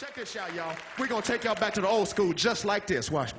Check this out, y'all. We're going to take y'all back to the old school just like this. Watch.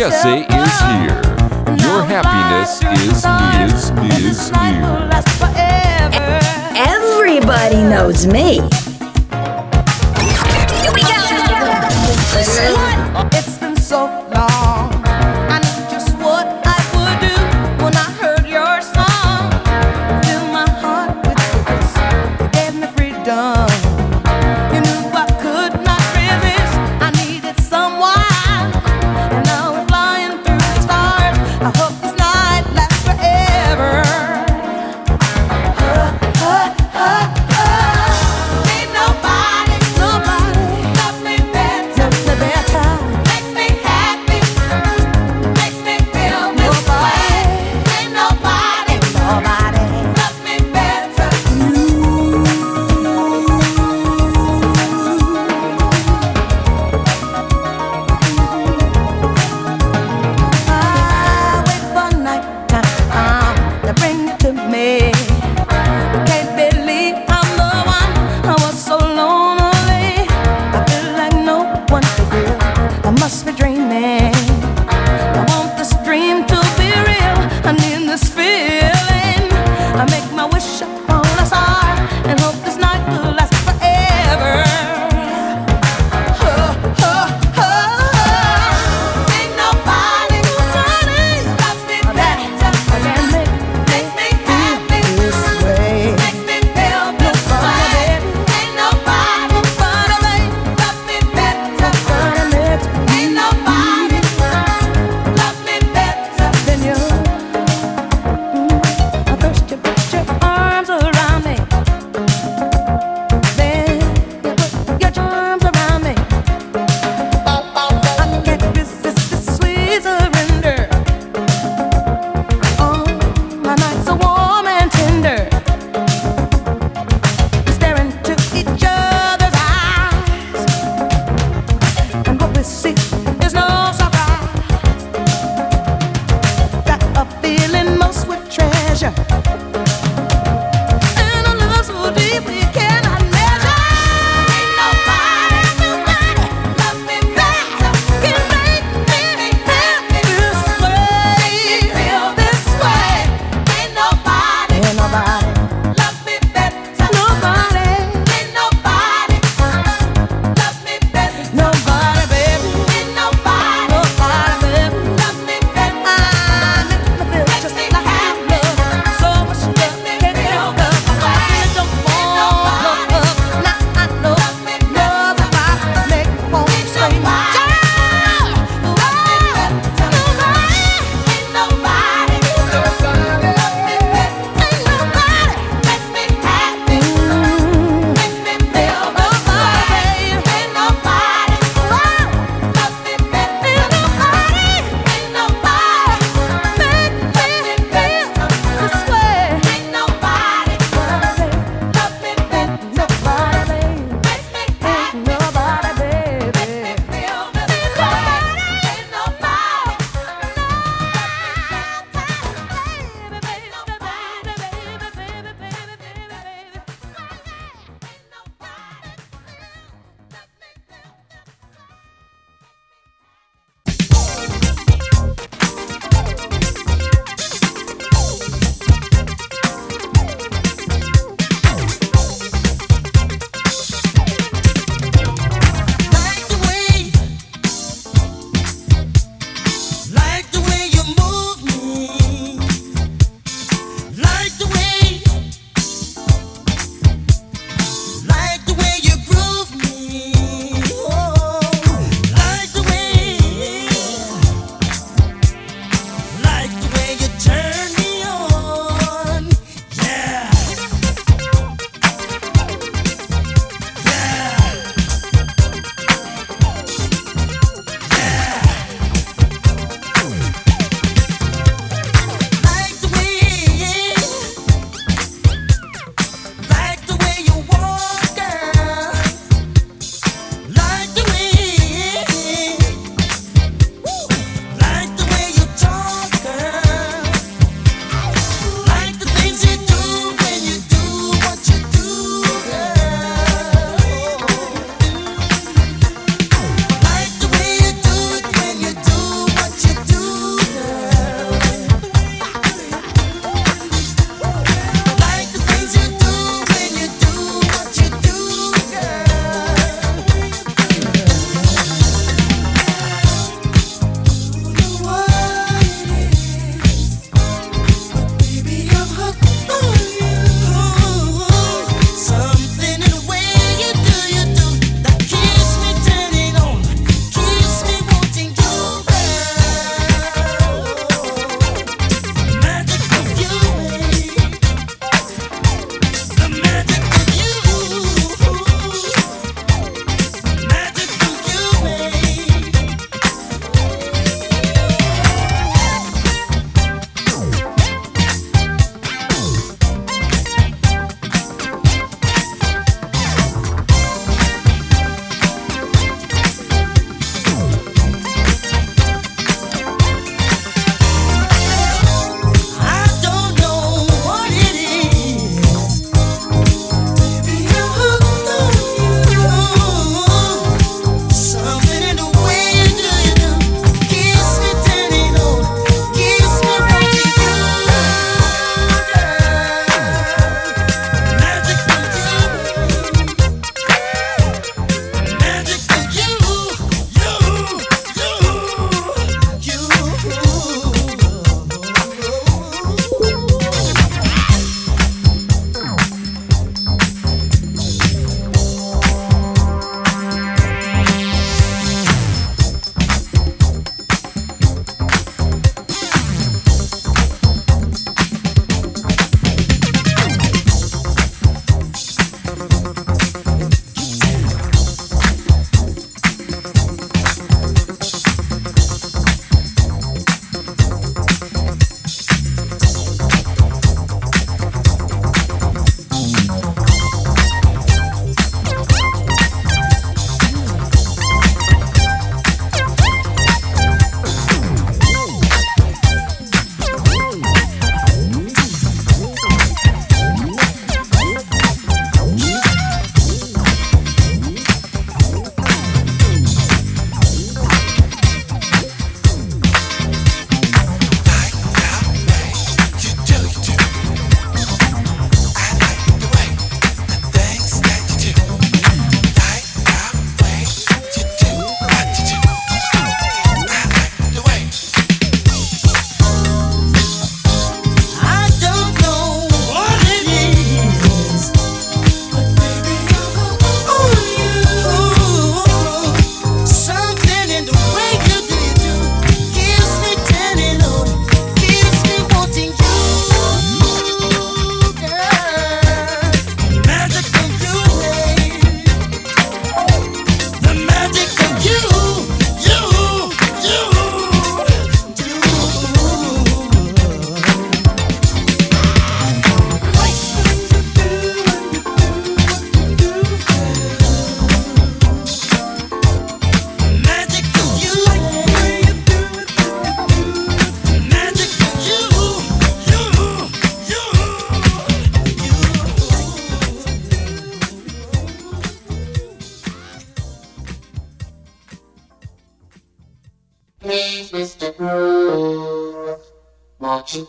Kessie is here. Your happiness is is is near. Everybody knows me.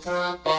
Continuous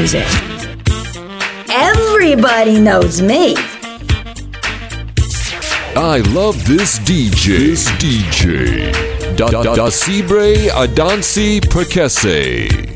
music. Everybody knows me. I love this DJ. This DJ. Da da da Cibre Adansi Prekese.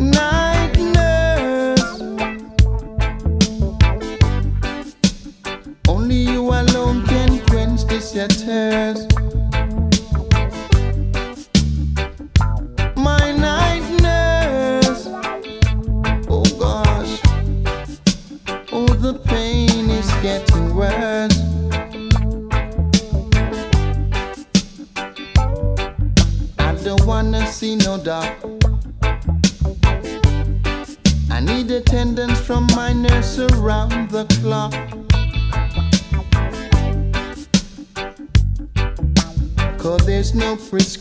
Now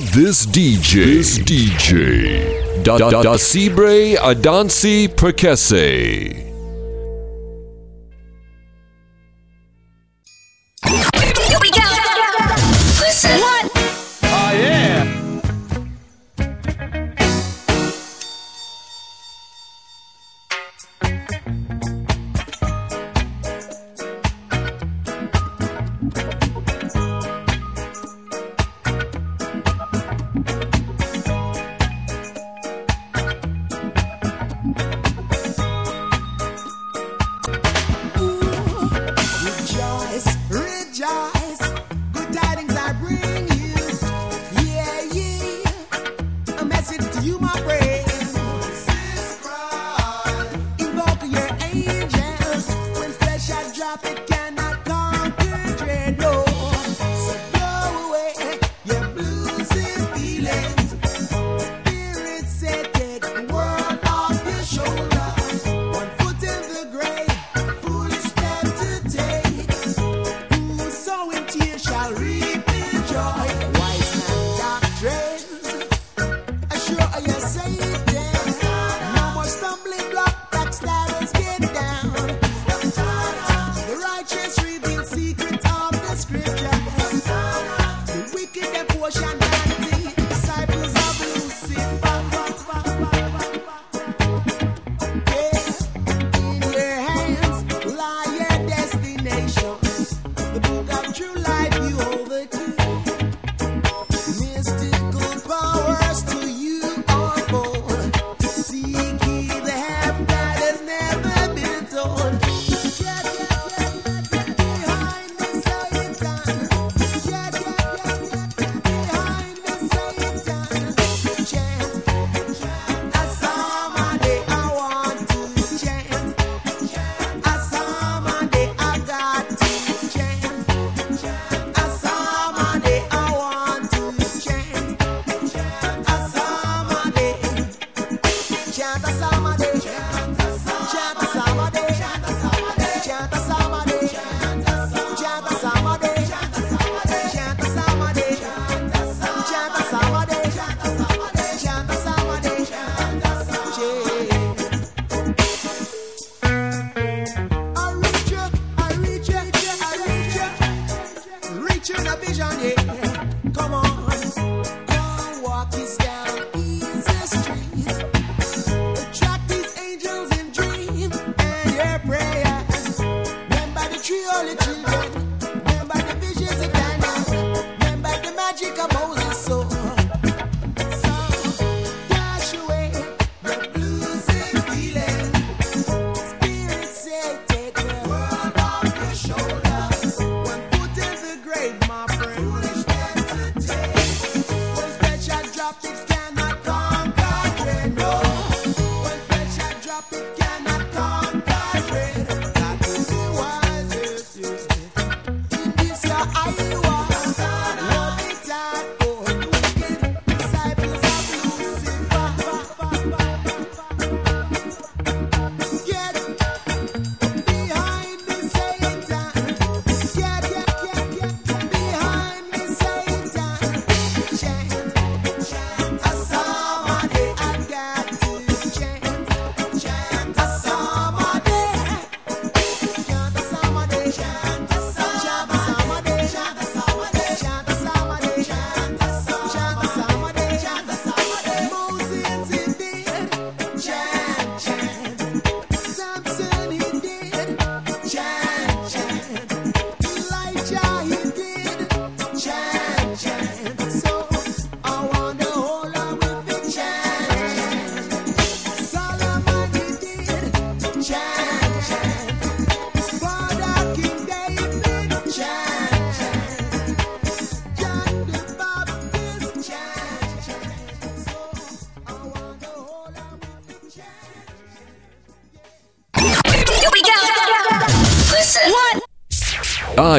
love this DJ. This DJ. Da da da Sibre Adansi Prekese. Here we go. Listen. One.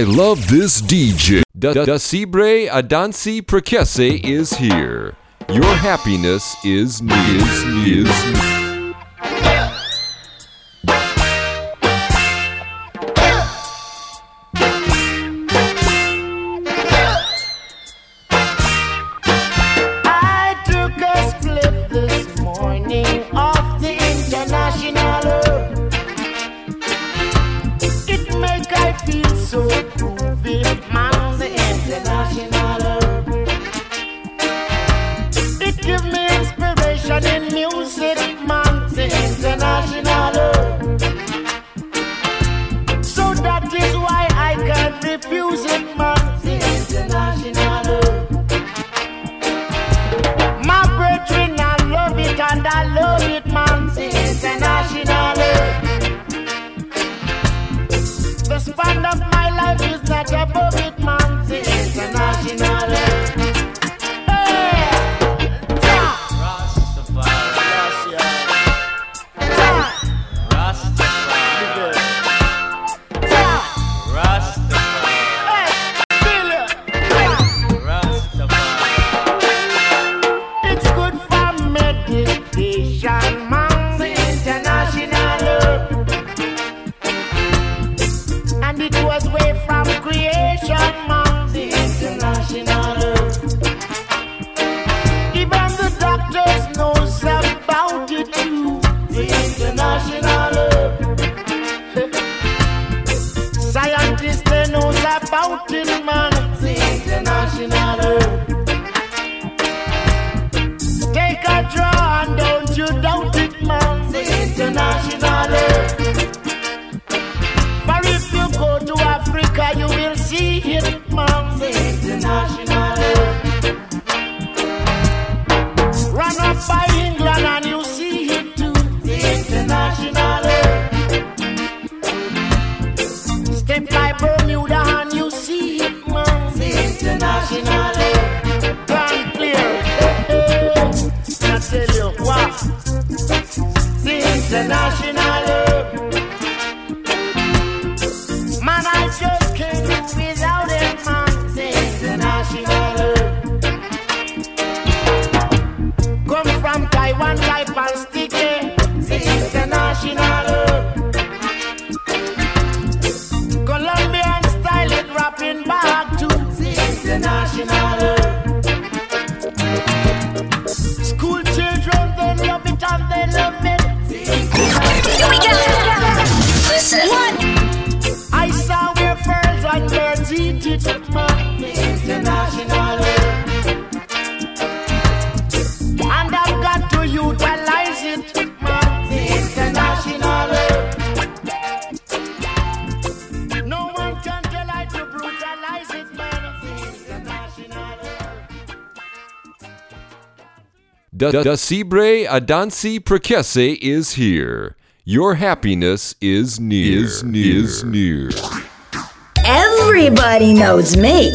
I love this DJ. Da Da Cibre Adansi Prekese is here. Your happiness is near. Is near. International. Da Da Cibre Adansi Prekese is here. Your happiness is near. Is near. Is near. Everybody knows me.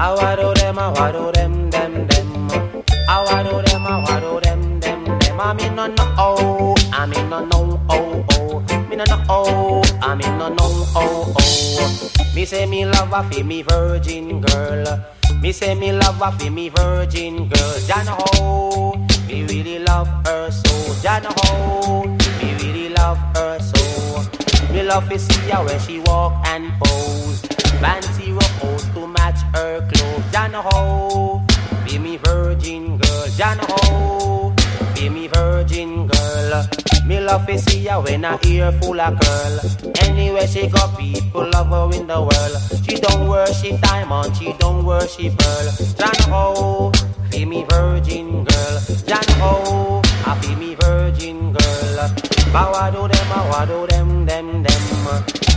I wado them, I wado them, them, them. I wado them, I wado them, them, them. I mean no no oh, I mean no no oh oh. Me no no oh, I mean no no oh oh. Me say me love a me virgin girl. Me say me love a fi me virgin girl. Jana ho, me really love her so. Jana ho, me really love her so. Me love to see her when she walk and pose. Fancy out to match her clothes. Jana ho, be me virgin girl. Jana ho, be me virgin girl. Me love to see her when her ear full of curl. Anywhere she go, people love her in the world. She don't worship diamond, she don't worship pearl. Jana ho, oh, be me virgin girl. Jana ho, oh, I be me virgin girl. Bawado them, I wado them, them, them.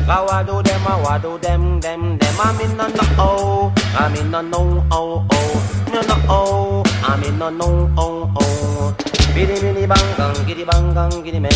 Bawado them, I wado them, them, them. I'm in no no oh, I'm in no no oh oh, no no oh, I'm in no no oh oh. Biddy biddy bang gang, giddy bang gang, giddy men.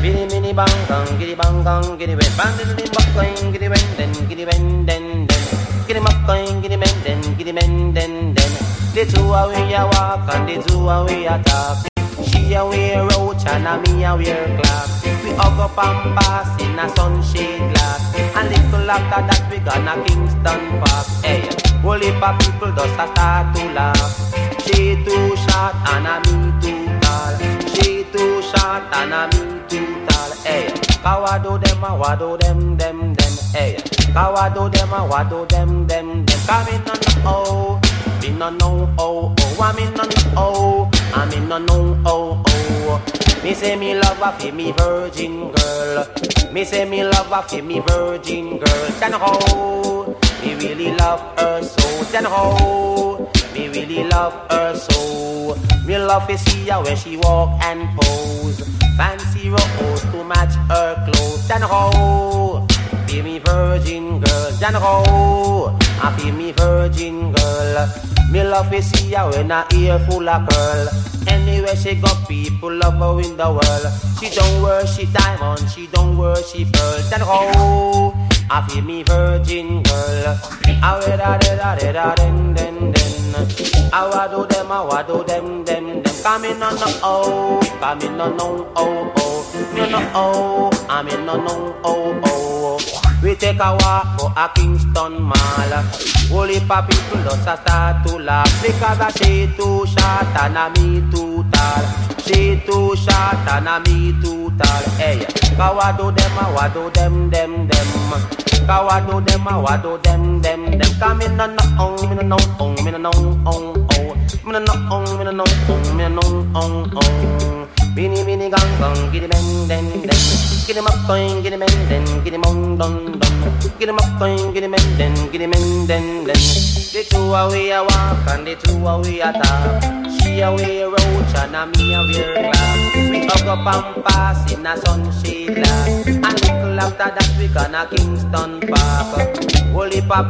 Biddy biddy bang gang, giddy bang gang, giddy men. Bang giddy bang gang, giddy men, then giddy men, then then. Giddy bang gang, giddy men, then giddy men, then then. The two away a walk and the two away a talk. She a wear roach and a me a wear glass. We hug up and pass in a sunshade glass. And little after that we gonna Kingston Park. Hey, whole heap of people just a start to laugh. She too short and a me too tall. She too short and a me too tall. Hey, eh. Kawado them a wado them them them. Hey, eh. Kawado them a wado them them them. Come in on oh. Me no know oh oh, I me no know oh, I me no know oh oh. Me say me love her for me virgin girl. Me say me love her for me virgin girl. Then how me really love her so. Then how me really love her so. Me love to see her when she walk and pose. Fancy rose to match her clothes. Then how feel me virgin girl. Then I feel me virgin girl. Me love to see her when her ear full of curl. Anywhere she go, people love her in the world. She don't worship diamond, she don't worship pearl. Then I feel me virgin girl. I da da da da da den den den. I wa do them, I wa do them them them. Come in on the oh, come in on no oh oh. Me no oh, I'm in no no oh oh. We take a walk for a Kingston Mall. Heap of people just a start to laugh because I she too short and a me too tall. She too short and a me too tall. Hey, I Kawado them a wado them them them. Kawado them a wado them them them. Come in on the on, me no know on, me no know on oh. Me no know on, me no know on, me no know on oh. Bini bini gang gang, giddy bang den den. Giddy up going, giddy bang den, giddy mong don don. Giddy up going, giddy bang den, giddy bang den den. The two away a walk and the two away a talk. She a wear roach and a me a wear glass. We hug up and pass in a sunshade glass. And little after that we gonna Kingston Park.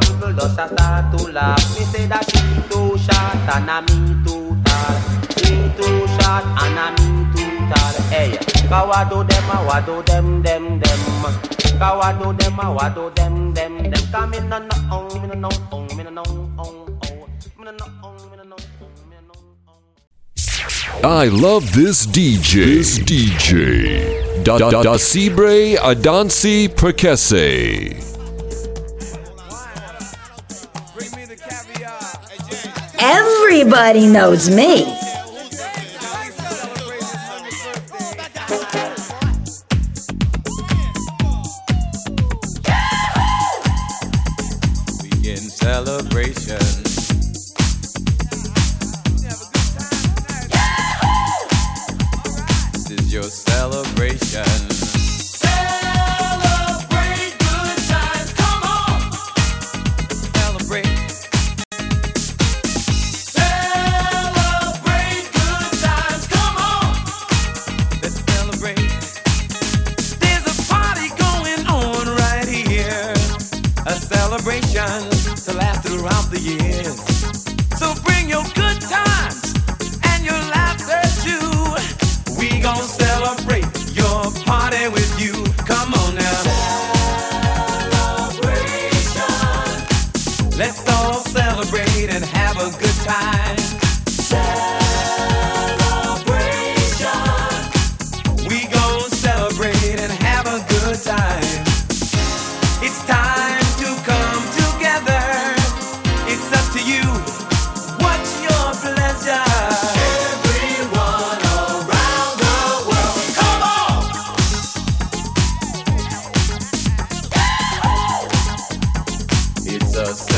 People just a start to laugh. Me say that too short and a me too tall. Too short and a me too tall. Hey, Kawado uh, them them them them. Kawado them wado them them them. Come in on, me no me no. Me no. I love this DJ. This DJ. Da da da Cibre Adansi Prekese. Everybody knows me. Begin celebration.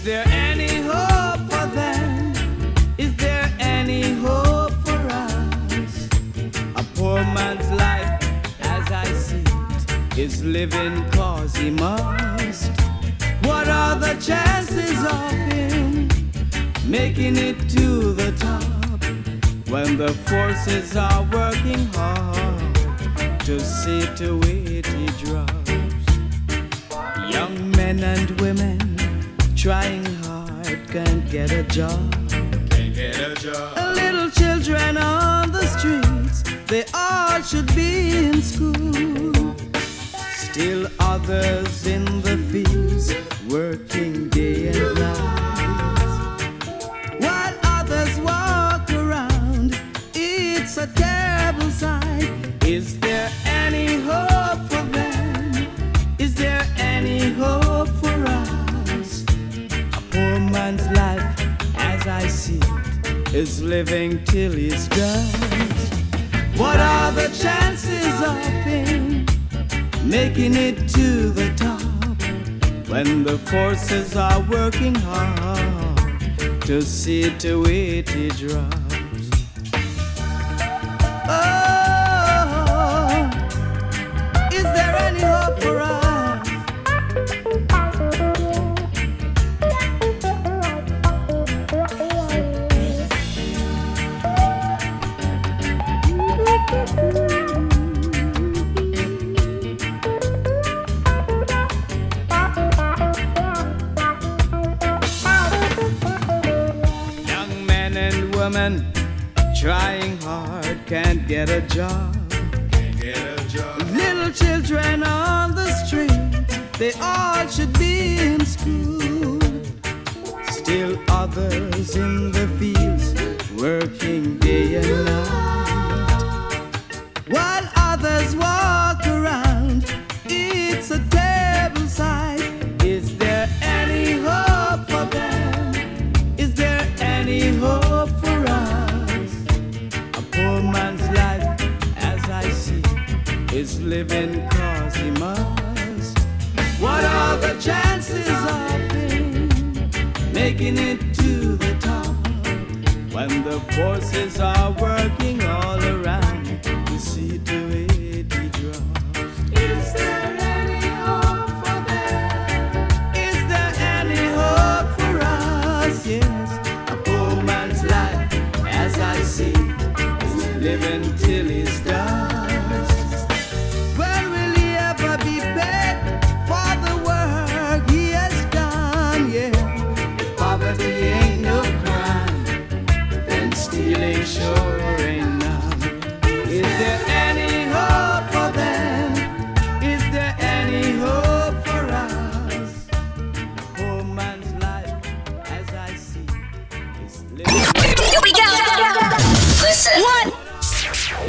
Is there any hope for them? Is there any hope for us? A poor man's life, as I see it, is living cause he must. What are the chances of him making it to the top when the forces are working hard to see to it he drops? Young men and women trying hard can't get a job. Can't get a job. Little children on the streets, they all should be in school. Still others in the fields working day and night. Living till he's done. What are the chances of him making it to the top when the forces are working hard to see to it he drops?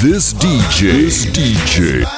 This DJ. This DJ.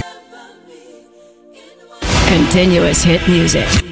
Continuous hit music.